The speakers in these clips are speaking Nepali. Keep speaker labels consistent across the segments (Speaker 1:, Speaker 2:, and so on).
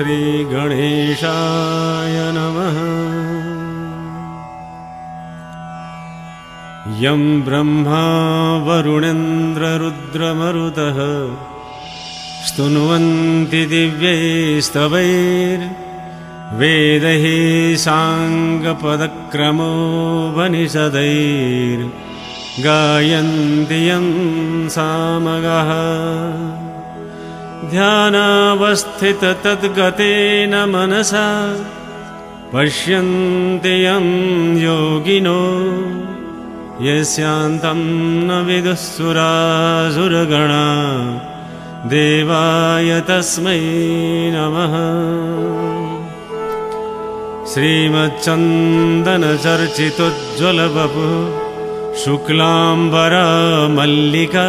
Speaker 1: श्रीगणेशाय नमः। यं ब्रह्मा वरुणेन्द्ररुद्रमरुतः स्तुन्वन्ति दिव्यैस्तवैर्वेदैः साङ्गपदक्रमोपनिषदैर्गायन्ति यं सामगः ध्यानावस्थिततद्गतेन मनसा पश्यन्ति यं योगिनो यस्यान्तं न विदुःसुरासुरगणा देवाय तस्मै नमः। श्रीमच्चन्दनचर्चितोज्ज्वलबपु शुक्लाम्बरा मल्लिका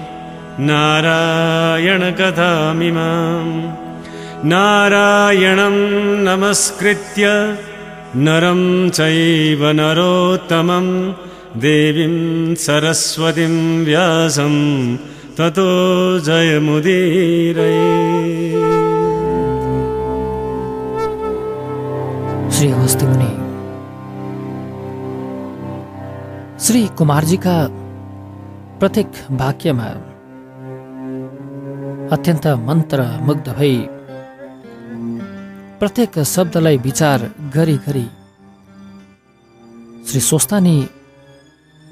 Speaker 1: नारायणकथामिमाम् नारायणं नमस्कृत्य नरं चैव नरोत्तमं। देवीं सरस्वतीं व्यासं ततो
Speaker 2: जयमुदीरयेनि श्रीकुमारजी का प्रथिक भाक्यम् अत्यन्त मन्त्र मुग्ध भई प्रत्येक शब्दलाई विचार गरी गरी श्री स्वस्तानी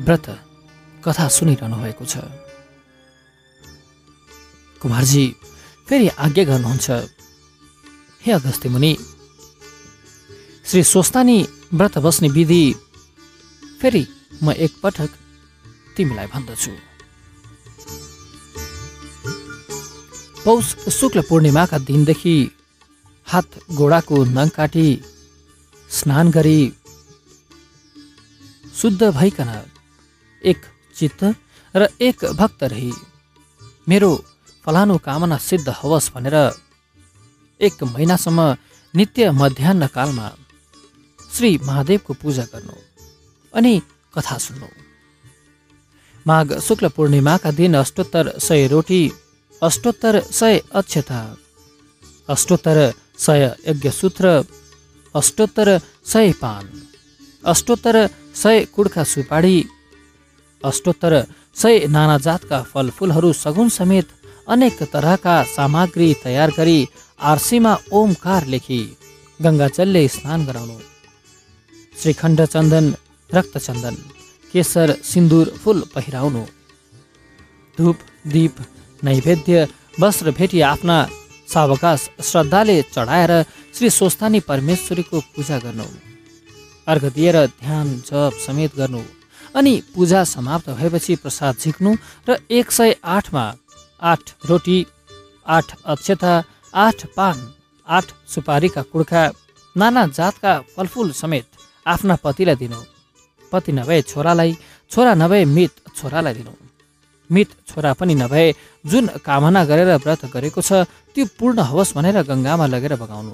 Speaker 2: व्रत कथा सुनिरहनु भएको छ। कुमारजी फेरि आज्ञा गर्नुहुन्छ। हे अगस्त्य मुनि श्री स्वस्तानी व्रत बस्ने विधि फेरि म एकपटक तिमीलाई भन्दछु। पौष शुक्ल पूर्णिमाका दिनदेखि हात गोडाको नङ काटी स्नान गरी शुद्ध भइकन एक चित्त र एक भक्त रही। मेरो फलानु कामना सिद्ध होस् भनेर एक महिनासम्म नित्य मध्याह कालमा श्री महादेवको पूजा गर्नु अनि कथा सुन्नु। माघ शुक्ल पूर्णिमाका दिन अष्टोत्तर सय रोटी अष्टोत्तर सय अक्षता। अष्टोत्तर सय यज्ञसूत्र अष्टोत्तर सय पान। अष्टोत्तर सय कुड्का सुपाडी अष्टोत्तर सय नाना जातका फलफुलहरू सगुन समेत अनेक तरहका सामग्री तयार गरी आरसीमा ओमकार लेखी गङ्गाजलले स्नान गराउनु। श्रीखण्ड चन्दन रक्तचन्दन केसर सिन्दुर फुल पहिराउनु। धूप दीप नैवेद्य वस्त्र भेटी आफ्ना सावकाश श्रद्धाले चढाएर श्री स्वस्तानी परमेश्वरीको पूजा गर्नु। अर्घ दिएर ध्यान जप समेत गर्नु। अनि पूजा समाप्त भएपछि प्रसाद झिक्नु र एक सय आठमा आठ रोटी आठ अक्षता आठ पान आठ सुपारीका कुर्खा नाना जातका फलफुल समेत आफ्ना पतिलाई दिनु। पति नभए छोरालाई छोरा नभए मित छोरालाई दिनु। मित छोरा पनि नभए जुन कामना गरेर व्रत गरेको छ त्यो पूर्ण होस् भनेर गङ्गामा लगेर बगाउनु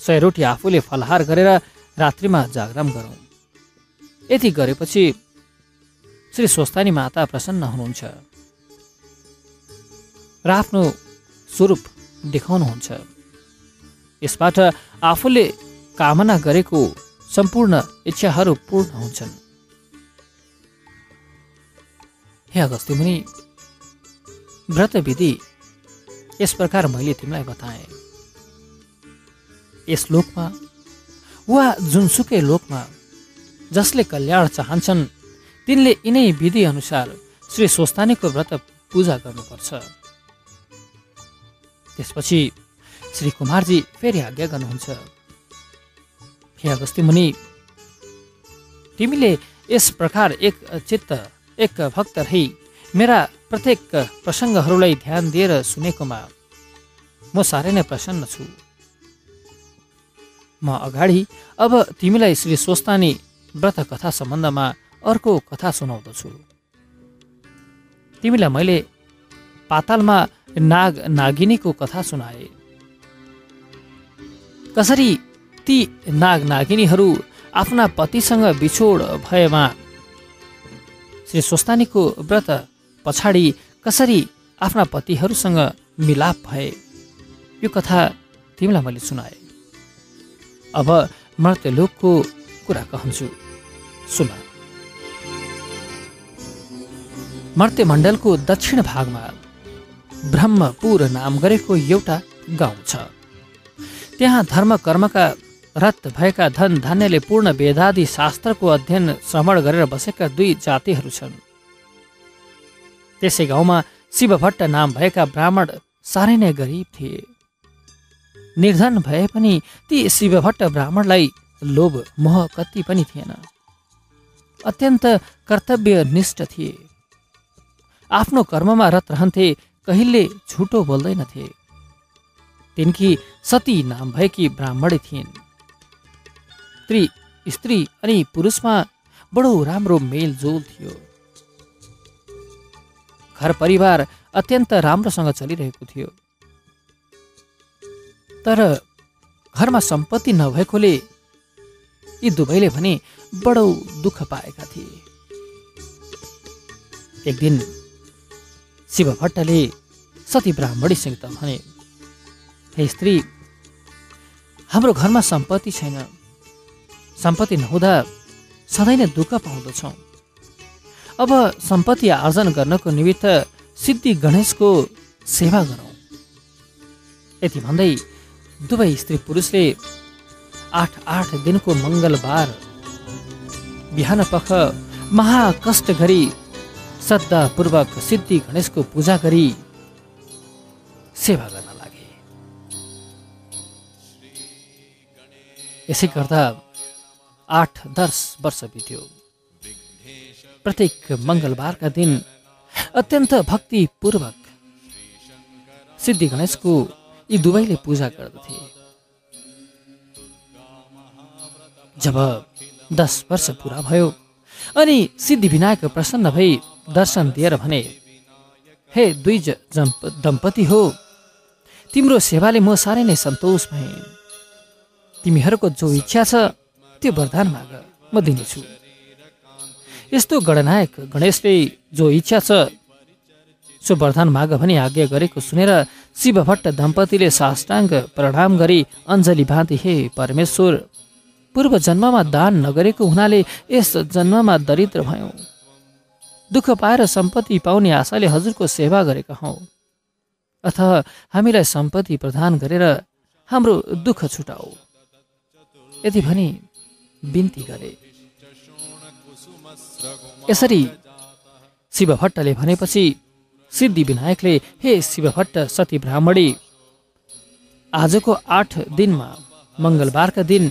Speaker 2: सय रोटी आफूले फलहार गरेर रात्रिमा जागराम गरौँ। यति गरेपछि श्री स्वस्तानी माता प्रसन्न हुनुहुन्छ। र आफ्नो स्वरूप देखाउनुहुन्छ। यसबाट आफूले कामना गरेको सम्पूर्ण इच्छाहरू पूर्ण हुन्छन्। हे व्रत विधि यस प्रकार मैले तिमीलाई बताएँ। यस लोकमा वा जुनसुकै लोकमा जसले कल्याण चाहन्छन् तिनले यिनै विधि अनुसार श्री स्वस्तानीको व्रत पूजा गर्नुपर्छ। त्यसपछि श्री कुमारजी फेरि आज्ञा गर्नुहुन्छ। हे अगस्ती मुनि तिमीले यस प्रकार एक चित्त एक भक्त रही। मेरा प्रत्येक प्रसङ्गहरूलाई ध्यान दिएर सुनेकोमा म साह्रै नै प्रसन्न छु। म अगाडि अब तिमीलाई श्री स्वस्तानी व्रत कथा सम्बन्धमा अर्को कथा सुनाउँदछु। तिमीलाई मैले पातालमा नाग नागिनीको कथा सुनाए। कसरी ती नाग नागिनीहरू आफ्ना पतिसँग बिछोड भएमा श्री स्वस्तानीको व्रत पछाडि कसरी आफ्ना पतिहरूसँग मिलाप भए यो कथा तिमीलाई मैले सुनाएँ। अब मर्त्यलोकको कुरा कहन्छु। सुन। मर्त्यमण्डलको दक्षिण भागमा ब्रह्मपुर नाम गरेको एउटा गाउँ छ। त्यहाँ धर्म कर्मका रत भएका धन धान्यले पूर्ण वेदादि शास्त्रको अध्ययन श्रवण गरेर बसेका दुई जातिहरू छन्। त्यसै गाउँमा शिवभट्ट नाम भएका ब्राह्मण साह्रै नै गरिब थिए। निर्धन भए पनि ती शिवभट्ट ब्राह्मणलाई लोभ मोह कति पनि थिएन। अत्यन्त कर्तव्यनिष्ठ थिए। आफ्नो कर्ममा रत रहन्थे कहिले झुटो बोल्दैनथे। तिनकी सती नाम भएकी ब्राह्मणी थिइन्। स्त्री स्त्री अनि पुरुषमा बडो राम्रो मेलजोल थियो। घर परिवार अत्यन्त राम्रोसँग चलिरहेको थियो। तर घरमा सम्पत्ति नभएकोले यी दुवैले भने बडो दुःख पाएका थिए। एक दिन शिव भट्टले सती ब्राह्मणीसित भने हे स्त्री हाम्रो घरमा सम्पत्ति छैन। सम्पत्ति नहुँदा सधैँ नै दुःख पाउँदछौँ। अब सम्पत्ति आर्जन गर्नको निमित्त सिद्धि गणेशको सेवा गरौँ। यति भन्दै दुवै स्त्री पुरुषले आठ आठ दिनको मङ्गलबार बिहान पख महाकष्ट गरी श्रद्धापूर्वक सिद्धि गणेशको पूजा गरी सेवा गर्न लागे। यसै गर्दा आठ दस वर्ष बित्यो। प्रत्येक मङ्गलबारका दिन अत्यन्त भक्तिपूर्वक सिद्धि गणेशको यी दुवैले पूजा गर्दथे। जब दस वर्ष पुरा भयो अनि सिद्धि विनायक प्रसन्न भई दर्शन दिएर भने हे दुई दम्पति हो तिम्रो सेवाले म साह्रै नै सन्तोष भएँ। तिमीहरूको जो इच्छा छ त्यो वरदान माग म दिनेछु। यस्तो गणनायक गणेशले जो इच्छा छ सो वरदान माग भनी आज्ञा गरेको सुनेर शिवभट्ट दम्पतिले साष्टाङ्ग प्रणाम गरी अञ्जली बाँधे हे परमेश्वर पूर्व जन्ममा दान नगरेको हुनाले यस जन्ममा दरिद्र भयौँ। दुःख पाएर सम्पत्ति पाउने आशाले हजुरको सेवा गरेका हौ। अथ हामीलाई सम्पत्ति प्रदान गरेर हाम्रो दुःख छुटाऊ यति भनी बिन्ती गरे। यसरी शिवभट्टले भनेपछि सिद्धि विनायकले हे शिवभट्ट सती ब्राह्मणी आजको आठ दिनमा मङ्गलबारका दिन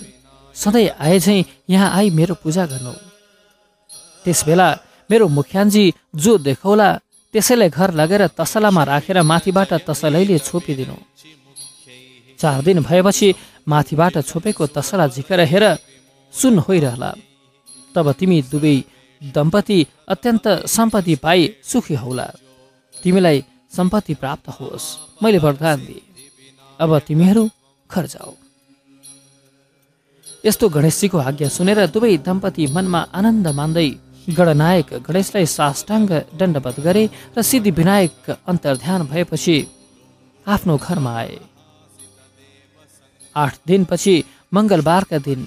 Speaker 2: सधैँ आए झैँ यहाँ आई मेरो पूजा गर्नु। त्यसबेला मेरो मुखियानजी जो देखाउला त्यसैलाई घर लगेर तसलामा राखेर माथिबाट तसलैले छोपिदिनु। चार दिन भएपछि माथिबाट छोपेको तसला झिकेर हेर सुन होइरहला। तब तिमी दुवै दम्पति अत्यन्त सम्पत्ति पाइ सुखी हौला। तिमीलाई सम्पत्ति प्राप्त होस्। मैले वरदान दिएँ। अब तिमीहरू घर जाऊ। यस्तो गणेशजीको आज्ञा सुनेर दुवै दम्पति मनमा आनन्द मान्दै गणनायक गणेशलाई साष्टाङ्ग दण्डवत गरे र सिद्धि विनायक अन्तर्ध्यान भएपछि आफ्नो घरमा आए। आठ दिनपछि मङ्गलबारका दिन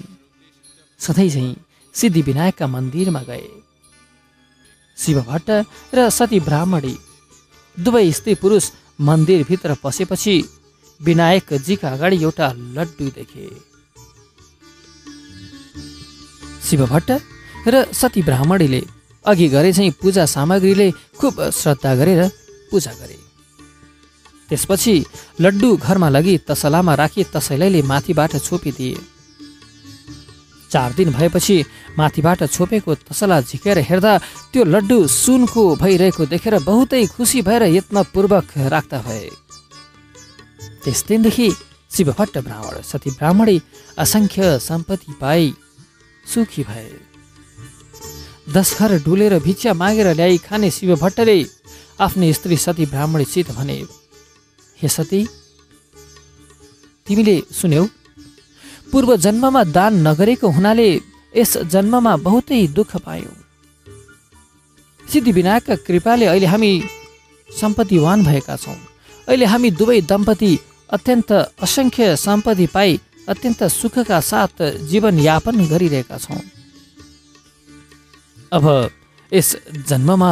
Speaker 2: सधैँ झैँ सिद्धि विनायकका मन्दिरमा गए। शिव भट्ट र सती ब्राह्मणी दुवै स्त्री पुरुष मन्दिरभित्र पसेपछि विनायकजीका अगाडि एउटा लड्डु देखे। शिव भट्ट र सती ब्राह्मणीले अघि गरे चाहिँ पूजा सामग्रीले खुब श्रद्धा गरेर पूजा गरे। त्यसपछि लड्डु घरमा लगी तसलामा राखी तसैलैले माथिबाट छोपिदिए। चार दिन भएपछि माथिबाट छोपेको तसला झिकेर हेर्दा त्यो लड्डु सुनको भइरहेको देखेर बहुतै खुसी भएर यत्नपूर्वक राख्दा भए। त्यस दिनदेखि शिवभट्ट ब्राह्मण सती ब्राह्मणी असङ्ख्य सम्पत्ति पाई सुखी भए। दस घर डुलेर भिक्षा मागेर ल्याई खाने शिवभट्टले आफ्नो स्त्री सती ब्राह्मणीसित भने हे सती तिमीले सुन्यौ पूर्व जन्ममा दान नगरेको हुनाले यस जन्ममा बहुतै दुःख पायौँ। सिद्धिविनायकका कृपाले अहिले हामी सम्पत्तिवान भएका छौँ। अहिले हामी दुवै दम्पति अत्यन्त असङ्ख्य सम्पत्ति पाई अत्यन्त सुखका साथ जीवनयापन गरिरहेका छौँ। अब यस जन्ममा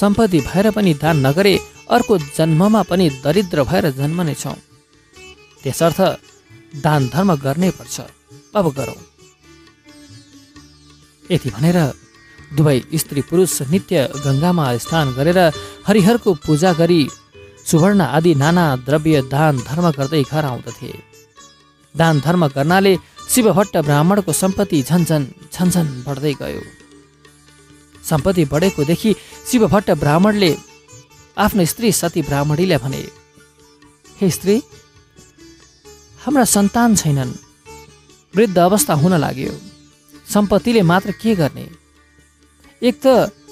Speaker 2: सम्पत्ति भएर पनि दान नगरे अर्को जन्ममा पनि दरिद्र भएर जन्मनेछौँ। त्यसर्थ दान धर्म गर्नै पर्छ। अब गरौँ। यति भनेर दुवै स्त्री पुरुष नित्य गङ्गामा स्नान गरेर हरिहरको पूजा गरी सुवर्ण आदि नाना द्रव्य दान धर्म गर्दै घर आउँदथे। दान धर्म गर्नाले शिवभट्ट ब्राह्मणको सम्पत्ति झन्झन झन्झन बढ्दै गयो। सम्पत्ति बढेको देखि शिवभट्ट ब्राह्मणले आफ्नो स्त्री सती ब्राह्मणीलाई भने हे स्त्री हाम्रा सन्तान छैनन्। वृद्ध अवस्था हुन लाग्यो। सम्पत्तिले मात्र के गर्ने? एक त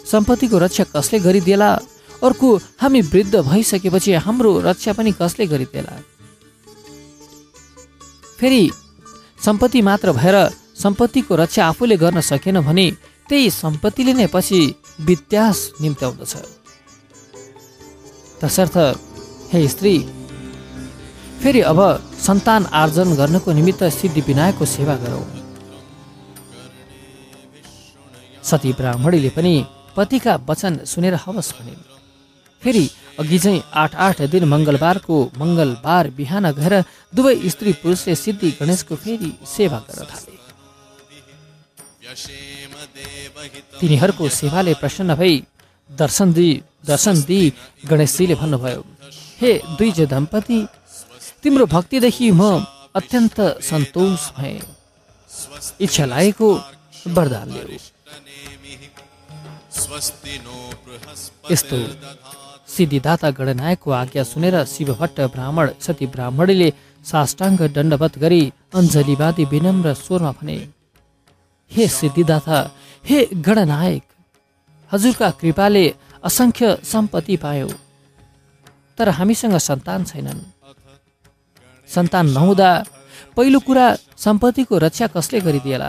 Speaker 2: सम्पत्तिको रक्षा कसले गरिदिएला अर्को हामी वृद्ध भइसकेपछि हाम्रो रक्षा पनि कसले गरिदिएला फेरि सम्पत्ति मात्र भएर सम्पत्तिको रक्षा आफूले गर्न सकेन भने त्यही सम्पत्तिले नै पछि वित्यास निम्त्याउँदछ। तसर्थ हे स्त्री फेरि अब सन्तान आर्जन गर्नको निमित्त सिद्धि विनायकको सेवा गरौँ। सती ब्राह्मणीले पनि पतिका वचन सुनेर हवस् भनिन् फेरि अघि चाहिँ आठ आठ दिन मङ्गलबारको मङ्गलबार बिहान गएर दुवै स्त्री पुरुषले सिद्धि गणेशको फेरि सेवा गर्न थाले। तिनीहरूको सेवाले प्रसन्न भई दर्शन दिई दर्शन दिई गणेशजीले भन्नुभयो हे दुईज दम्पति तिम्रो भक्तिदेखि म अत्यन्त सन्तोष भएँ। इच्छा लागेको वरदान यस्तो सिद्धिदाता गणनायकको आज्ञा सुनेर शिवभट्ट ब्राह्मण सती ब्राह्मणीले साष्टाङ्ग दण्डवत गरी अञ्जलीवादी विनम्र स्वरमा भने हे सिद्धिदाता हे गणनायक हजुरका कृपाले असङ्ख्य सम्पत्ति पायौ तर हामीसँग सन्तान छैनन्। सन्तान नहुँदा पहिलो कुरा सम्पत्तिको रक्षा कसले गरिदिएला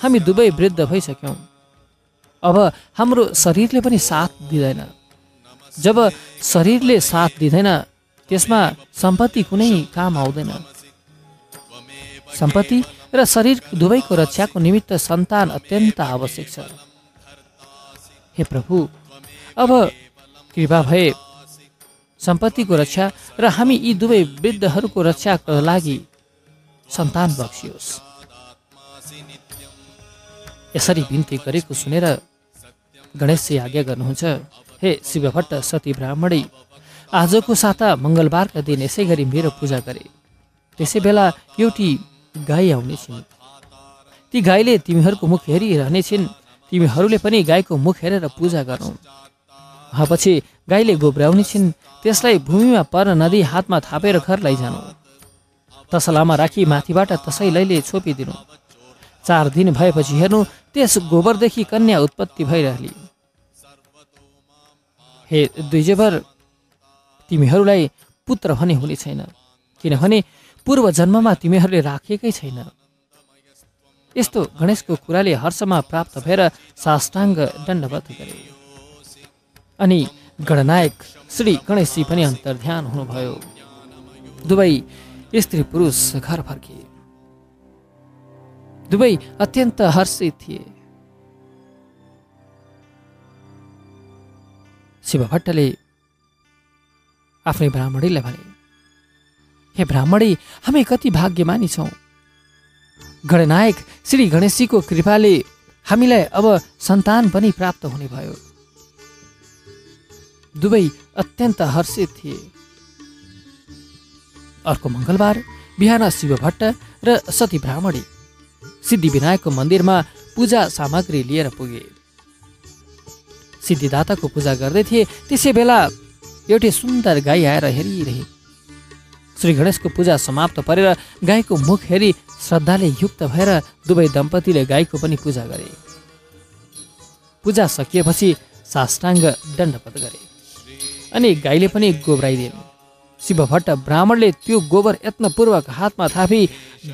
Speaker 2: हामी दुवै वृद्ध भइसक्यौँ। अब हाम्रो शरीरले पनि साथ दिँदैन। जब शरीरले साथ दिँदैन त्यसमा सम्पत्ति कुनै काम आउँदैन। सम्पत्ति र शरीर दुवैको रक्षाको निमित्त सन्तान अत्यन्त आवश्यक छ। हे प्रभु अब कृपा भए सम्पत्तिको रक्षा र हामी यी दुवै वृद्धहरूको रक्षाको लागि सन्तान बक्सियोस् यसरी बिन्ती गरेको सुनेर गणेशजी आज्ञा गर्नुहुन्छ हे शिवभट्ट सती ब्राह्मणी आजको साता मङ्गलबारका दिन यसै गरी मेरो पूजा गरे। त्यसै बेला एउटी गाई आउनेछिन्। ती गाईले तिमीहरूको मुख हेरिरहनेछिन्। तिमीहरूले पनि गाईको मुख हेरेर पूजा गरौँ। पछि गाईले गोब्राउने छिन् त्यसलाई भूमिमा पर नदी हातमा थापेर घर लैजानु। तसलामा राखी माथिबाट तसैलैले छोपिदिनु। चार दिन भएपछि हेर्नु त्यस गोबरदेखि कन्या उत्पत्ति भइरहली। हे दुईजेबर तिमीहरूलाई पुत्र भने हुने छैन किनभने पूर्व जन्ममा तिमीहरूले राखेकै छैन। यस्तो गणेशको कुराले हर्षमा प्राप्त भएर साष्टाङ्ग दण्डवत गरे। अनि गणनायक श्री गणेशजी पनि अन्तर्ध्यान हुनुभयो। दुवै स्त्री पुरुष घर फर्के। दुवै अत्यन्त हर्षित थिए। शिव भट्टले आफ्नै ब्राह्मणीलाई भने हे ब्राह्मणी हामी कति भाग्यमानी छौँ। गणनायक श्री गणेशजीको कृपाले हामीलाई अब सन्तान पनि प्राप्त हुने भयो। दुवै अत्यन्त हर्षित थिए। अर्को मङ्गलबार बिहान शिव भट्ट र सती ब्राह्मणी सिद्धिविनायकको मन्दिरमा पूजा सामग्री लिएर पुगे। सिद्धिदाताको पूजा गर्दै थिए त्यसै बेला एउटी सुन्दर गाई आएर हेरिरहे। श्री गणेशको पूजा समाप्त परेर गाईको मुख हेरी श्रद्धाले युक्त भएर दुवै दम्पतिले गाईको पनि पूजा गरे। पूजा सकिएपछि साष्टाङ्ग दण्डपत गरे। अनि गाईले पनि गोब्राइदिन् शिवभट्ट ब्राह्मणले त्यो गोबर यत्नपूर्वक हातमा थापी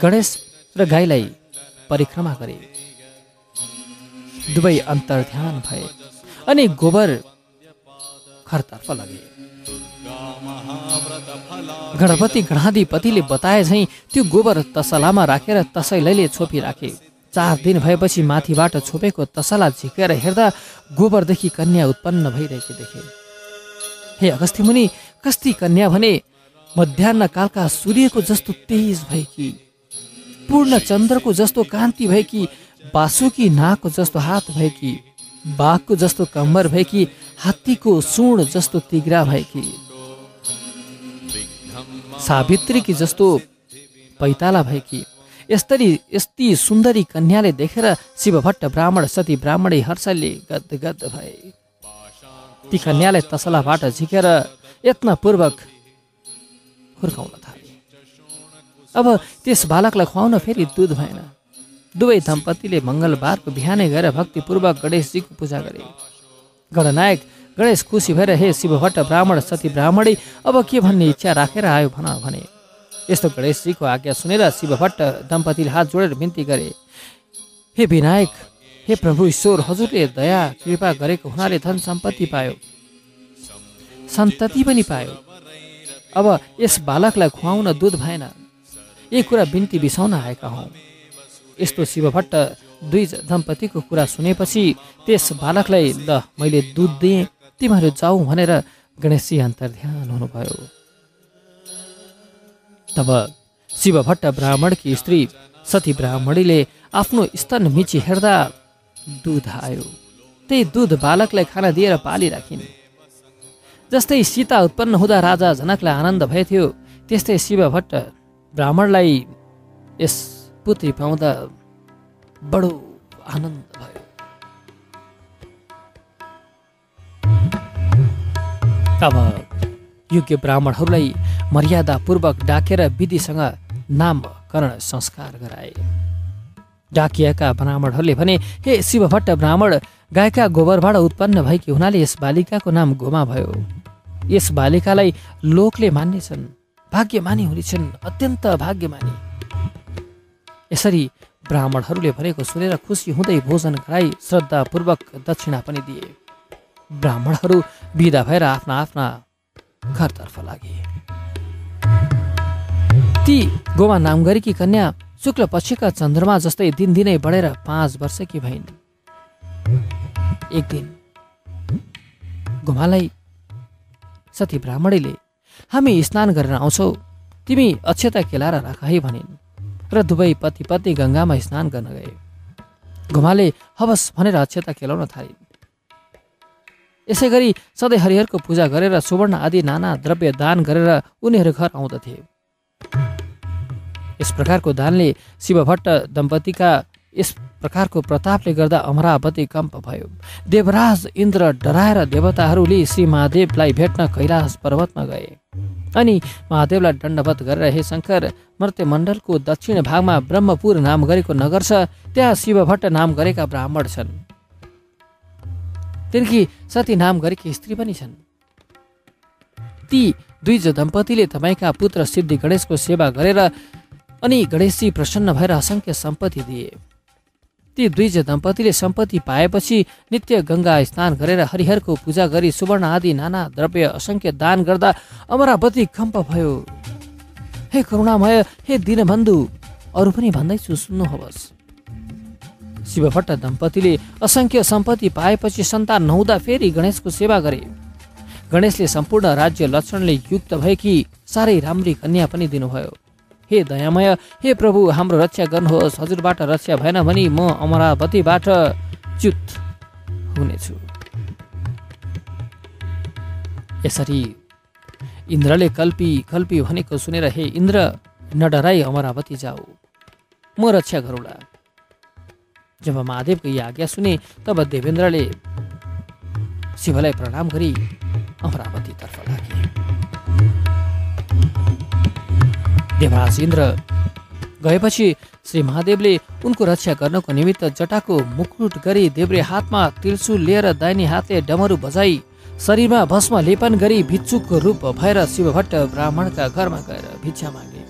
Speaker 2: गणेश र गाईलाई परिक्रमा गरे। दुवै अन्तर ध्यान भए अनि गोबर घरतर्फ लगे। गणपति गणाधिपतिले बताए झैँ त्यो गोबर तसलामा राखेर तसैलैले छोपिराखे चार दिन भएपछि माथिबाट छोपेको तसला झिकेर हेर्दा गोबरदेखि कन्या उत्पन्न भइरहेको देखे। हे अगस्त्य मुनि कस्ती कन्या भने मध्याह कालका सूर्यको जस्तो तेज भएकी पूर्ण चन्द्रको जस्तो कान्ति भएकी बासुकी नाकको जस्तो हात भएकी बाघको जस्तो कम्बर भएकी हात्तीको सुण जस्तो तिग्रा भएकी सावित्रीकी जस्तो पैताला भएकी यस्तरी यस्ती सुन्दरी कन्याले देखेर शिवभट्ट ब्राह्मण सती ब्राह्मणी हर्षले गद गद भए। ती कन्यालाई तसलाबाट झिकेर यत्नपूर्वक हुर्काउन थाले। अब त्यस बालकलाई खुवाउन फेरि दुध भएन। दुवै दम्पतिले मङ्गलबारको बिहानै गएर भक्तिपूर्वक गणेशजीको पूजा गरे। गणनायक गणेश खुसी भएर हे शिवभट्ट ब्राह्मण सती ब्राह्मणी अब के भन्ने इच्छा राखेर आयो भन भने। यस्तो गणेशजीको आज्ञा सुनेर शिवभट्ट दम्पतिले हात जोडेर बिन्ती गरे। हे विनायक हे प्रभु ईश्वर हजुरले दया कृपा गरेको हुनाले धन सम्पत्ति पायो। सन्तति पनि पायो। अब यस बालकलाई खुवाउन दुध भएन। यही कुरा बिन्ती बिसाउन आएका हौँ। यस्तो शिवभट्ट दुई दम्पतिको कुरा सुनेपछि त्यस बालकलाई ल मैले दुध दिएँ तिमीहरू जाऊ भनेर गणेशजी ध्यान हुनुभयो। तब शिवभट्ट ब्राह्मणकी स्त्री सती ब्राह्मणीले आफ्नो स्तन मिची हेर्दा दुध आयो। त्यही दुध बालकलाई खाना दिएर पालिराखिन् जस्तै सीता उत्पन्न हुँदा राजा जनकलाई आनन्द भएथ्यो त्यस्तै शिवभट्ट ब्राह्मणलाई यस पुत्री पाउँदा बडो आनन्द भयो। अब योग्य ब्राह्मणहरूलाई मर्यादापूर्वक डाकेर विधिसँग नामकरण संस्कार गराए। डाकिएका ब्राह्मणहरूले भने हे शिवभट्ट ब्राह्मण गायका गोबरबाट उत्पन्न भएकी हुनाले यस बालिकाको नाम गोमा भयो। यस बालिकालाई लोकले मान्नेछन् भाग्यमानी हुनेछन् अत्यन्त भाग्यमानी। यसरी ब्राह्मणहरूले भनेको सुनेर खुसी हुँदै भोजन गराई श्रद्धापूर्वक दक्षिणा पनि दिए। ब्राह्मणहरू विदा भएर आफ्ना आफ्ना घरतर्फ लागे। ती गोमा नाम गरेकी कन्या शुक्ल पक्षका चन्द्रमा जस्तै दिनदिनै बढेर पाँच वर्षकी भइन्। एक दिन गोमालाई सती ब्राह्मणीले हामी स्नान गरेर आउँछौ तिमी अक्षता केलाएर राख है भनिन् र दुवै पति पत्नी गङ्गामा स्नान गर्न गए। घुमाले हवस भनेर अक्षता खेलाउन थालिन्। यसै गरी सधैँ हरिहरको पूजा गरेर सुवर्ण आदि नाना द्रव्य दान गरेर उनीहरू घर आउँदथे। यस प्रकारको दानले शिवभट्ट दम्पतिका यस प्रकारको प्रतापले गर्दा अमरावती कम्प भयो। देवराज इन्द्र डराएर देवताहरूले श्री महादेवलाई भेट्न कैलाश पर्वतमा गए। अनि महादेवलाई दण्डवत गरेर हे शङ्कर मर्त्यमण्डलको दक्षिण भागमा ब्रह्मपुर नाम गरेको नगर छ त्यहाँ शिवभट्ट नाम गरेका ब्राह्मण छन्। तिनकी सती नाम गरेकी स्त्री पनि छन्। ती दुईज दम्पतिले तपाईँका पुत्र सिद्धि गणेशको सेवा गरेर अनि गणेशजी प्रसन्न भएर असङ्ख्य सम्पत्ति दिए। ती दुईज दम्पतिले सम्पत्ति पाएपछि नित्य गङ्गा स्नान गरेर हरिहरको पूजा गरी सुवर्ण आदि नाना द्रव्य असङ्ख्य दान गर्दा अमरावती कम्प भयो। हे करुणामय हे दिनबन्धु अरू पनि भन्दैछु सुन्नुहोस्। शिवभट्ट दम्पतिले असङ्ख्य सम्पत्ति पाएपछि सन्तान नहुँदा फेरि गणेशको सेवा गरे। गणेशले सम्पूर्ण राज्य लक्षणले युक्त भएकी साह्रै राम्री कन्या पनि दिनुभयो। हे दयामय हे प्रभु हाम्रो रक्षा गर्नुहोस्। हजुरबाट रक्षा भएन भनी म अमरावतीबाट च्युत हुनेछु। यसरी इन्द्रले कल्पी कल्पी भनेको सुनेर हे इन्द्र नडराई अमरावती जाऊ। म रक्षा गरौँला। जब महादेवको यी आज्ञा सुने तब देवेन्द्रले शिवलाई प्रणाम गरी अमरावतीतर्फ लागे देवराज इन्द्र। गएपछि श्री महादेवले उनको रक्षा गर्नको निमित्त जटाको मुकुट गरी देब्रे हातमा त्रिशुल लिएर दाहिने हातले डमरू बजाई शरीरमा भस्म लेपन गरी भिक्षुकको रूप भएर शिवभट्ट ब्राह्मणका घरमा गएर भिक्षा मागे।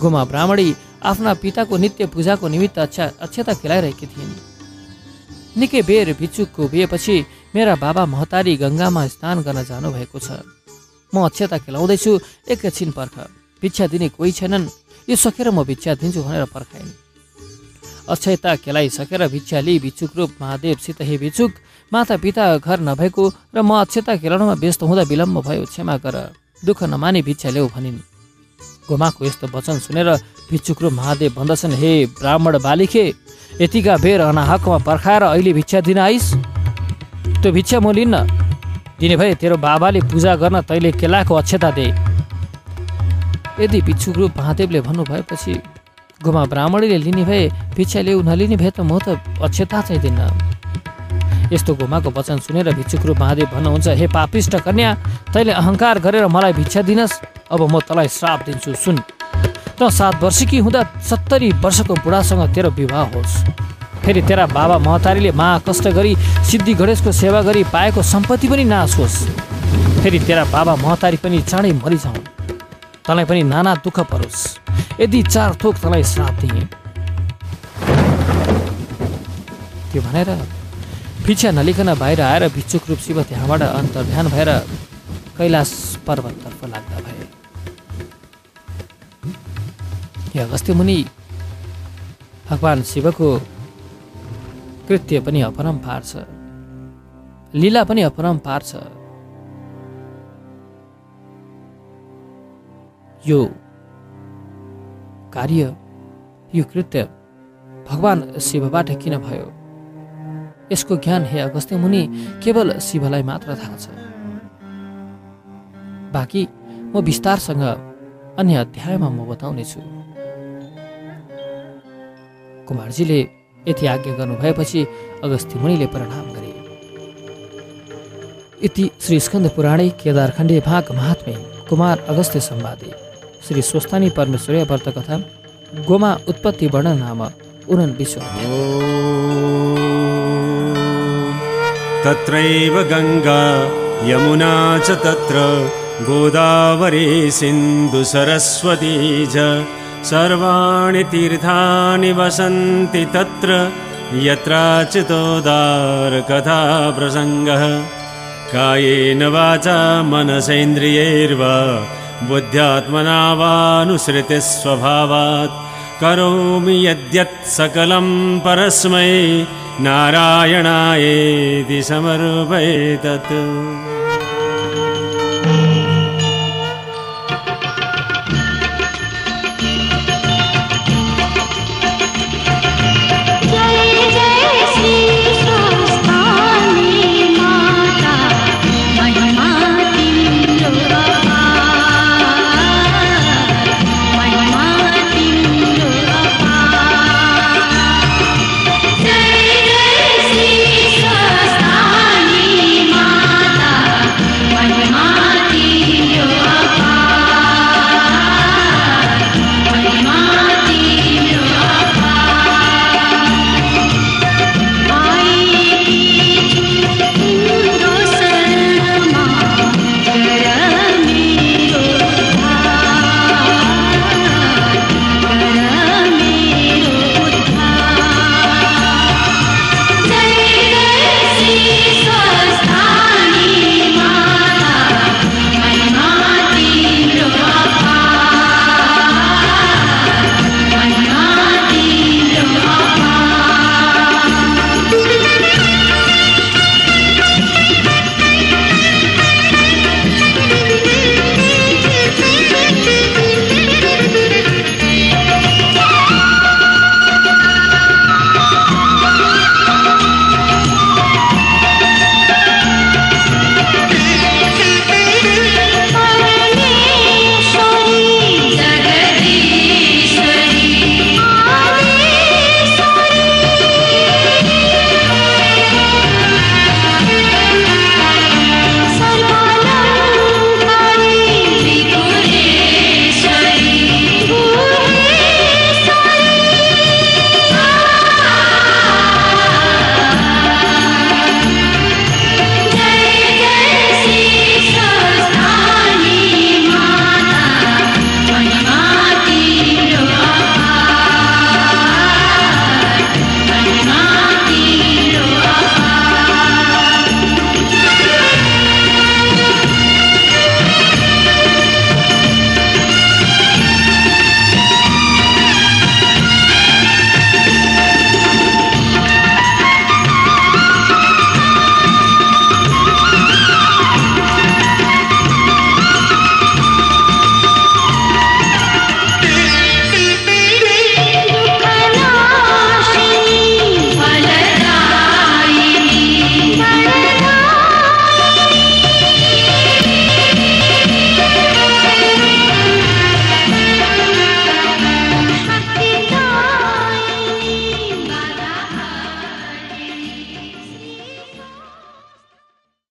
Speaker 2: गुमा ब्राह्मणी आफ्ना पिताको नित्य पूजाको निमित्त अच्छा अक्षता खेलाइरहेकी थिइन्। निकै बेर भिक्षुकको बिहेपछि मेरा बाबा महतारी गङ्गामा स्नान गर्न जानुभएको छ। म अक्षता खेलाउँदैछु एकैछिन पर्ख। भिक्षा दिने कोही छैनन्। यो सकेर म भिक्षा दिन्छु भनेर पर्खाइन्। अक्षयता खेलाइसकेर भिक्षा लिई भिक्षुक रूप महादेवसित हे भिक्षुक माता पिता घर नभएको र म अक्षता खेलाउनमा व्यस्त हुँदा विलम्ब भयो क्षमा गर। दुःख नमानी भिक्षा ल्याऊ भनिन्। गोमाको यस्तो वचन सुनेर भिक्षुक रूप महादेव भन्दछन् हे ब्राह्मण बालिखे यतिका बेर अनाहकमा पर्खाएर अहिले भिक्षा दिन आइस? त्यो भिक्षा म लिन्न। दिने भए तेरो बाबाले पूजा गर्न तैँले केलाको अक्षता दे। यदि रूप महादेवले भन्नुभएपछि गोमा ब्राह्मणीले लिने भए भिक्षा ल्याउ नलिने भए त म त अक्षता चाहिँ दिन्न। यस्तो गोमाको वचन सुनेर भिक्षुक रूप महादेव भन्नुहुन्छ हे पापिष्ट कन्या तैँले अहङ्कार गरेर मलाई भिक्षा दिनस्। अब म तँलाई श्राप दिन्छु सुन। त सात वर्षकी हुँदा सत्तरी वर्षको बुढासँग तेरो विवाह होस्। फेरि तेरा बाबा महतारीले महाकष्ट गरी सिद्धि गणेशको सेवा गरी पाएको सम्पत्ति पनि नाश होस्। फेरि तेरा बाबा महतारी पनि चाँडै मरिजाउन्। तँलाई पनि नाना दुःख परोस्। यदि चार थोक तँलाई श्राप दिए। त्यो भनेर भिक्षा नलिकन बाहिर आएर भिक्षुक रूप शिव त्यहाँबाट अन्तर्ध्यान भएर कैलाश पर्वततर्फ लाग्दा भए। अगस्त्य मुनि भगवान् शिवको कृत्य पनि अपरम्पार छ लीला पनि अपरम्पार छ यो कार्य यो कृत्य भगवान् शिवबाट किन भयो? यसको ज्ञान हे अगस्त्य मुनि केवल शिवलाई मात्र थाहा छ। बाँकी म विस्तारसँग अन्य अध्यायमा म बताउनेछु। कुमारजीले यति आज्ञा गर्नुभएपछि अगस्त्य मुनिले प्रणाम गरे। इति श्री स्कन्द पुराणे केदारखण्डे भाग महात्मे कुमार अगस्त्य सम्वादे श्री स्वस्तानी व्रत कथा गोमा उत्पत्ति वर्णन नाम उनन विश्व।
Speaker 1: तत्रैव गङ्गा यमुना च तत्र गोदावरी सिन्धुसरस्वती च। सर्वाणि तीर्थानि वसन्ति तत्र यत्राचितोदारकथा प्रसङ्गः कायेन वाचा मनसेन्द्रियैर्वा बुद्ध्यात्मना वानुसृतिस्वभावात्। करोमि यद्यत् सकलं परस्मै नारायणायेति समर्पयेतत्